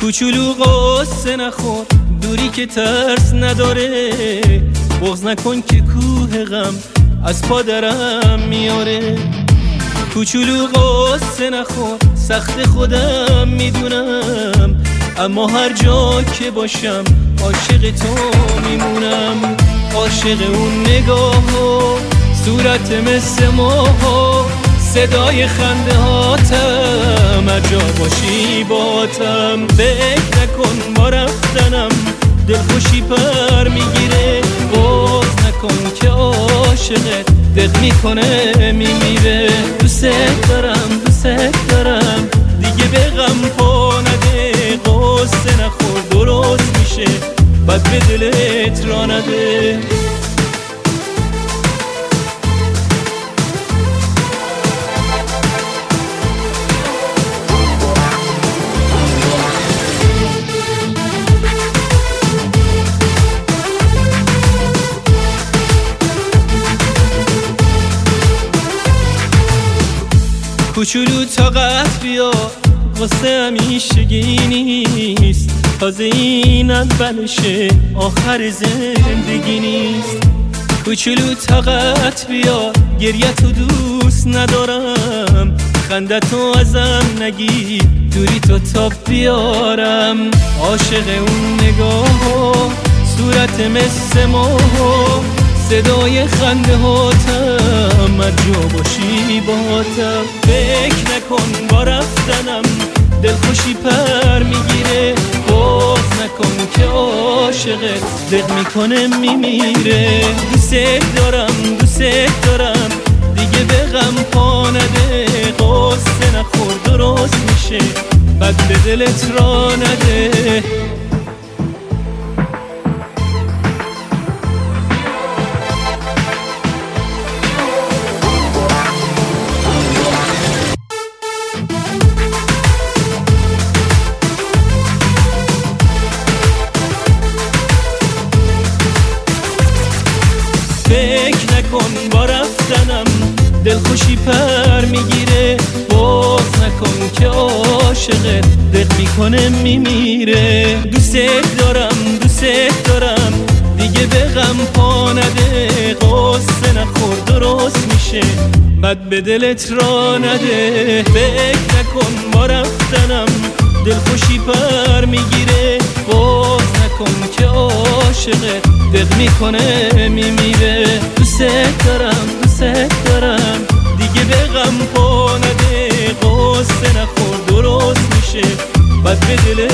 کوچولو قصه نخور. دوری که ترس نداره. بغز نکن که کوه غم از پادرم میاره. کوچولو قصه نخور. سخت خودم می‌دونم. اما هر جا که باشم عاشق تو میمونم. عاشق اون نگاه و صورت مثل ماه صدای خنده هاتم جا باشی باتم فکر نکن با رفتنم دلخوشی پر می‌گیره. باز نکن که عاشقت دق می‌کنه میمیره. دوست دارم دوست دارم. دیگه به غم پا نده. قصه نخور درست میشه. بد به دلت را نده. کوچولو طاقت بیا واسه همیشگی نیست. تازه این اولشه آخر زندگی نیست. کوچولو طاقت بیا گریه تو دوست ندارم. خنده تو ازم نگی. دوری تو تا بیارم. عاشق اون نگاه صورت مثل ماه صدای خنده هاتم جا باشی باتم. فکر نکن با رفتنم دلخوشی پر می‌گیره. باز نکن که عاشقت دق می‌کنه میمیره. دوست دارم دوست دارم. دیگه به غم پا نده. قصه نخور درست میشه. بد به دلت را نکن با رفتنم. دلخوشی پر می‌گیره. باز نکن که عاشقت دق می‌کنه میمیره. دوست دارم دوست دارم. دیگه به غم پا نده. قصه نخور درست میشه. بد به دلت را نده. فکر نکن با رفتنم. دلخوشی پر می‌گیره. باز نکن که عاشقت دق می‌کنه میمیره. دوست دارم دوست دارم دیگه به غم پا نده قصه نخور درست میشه. بعد به دل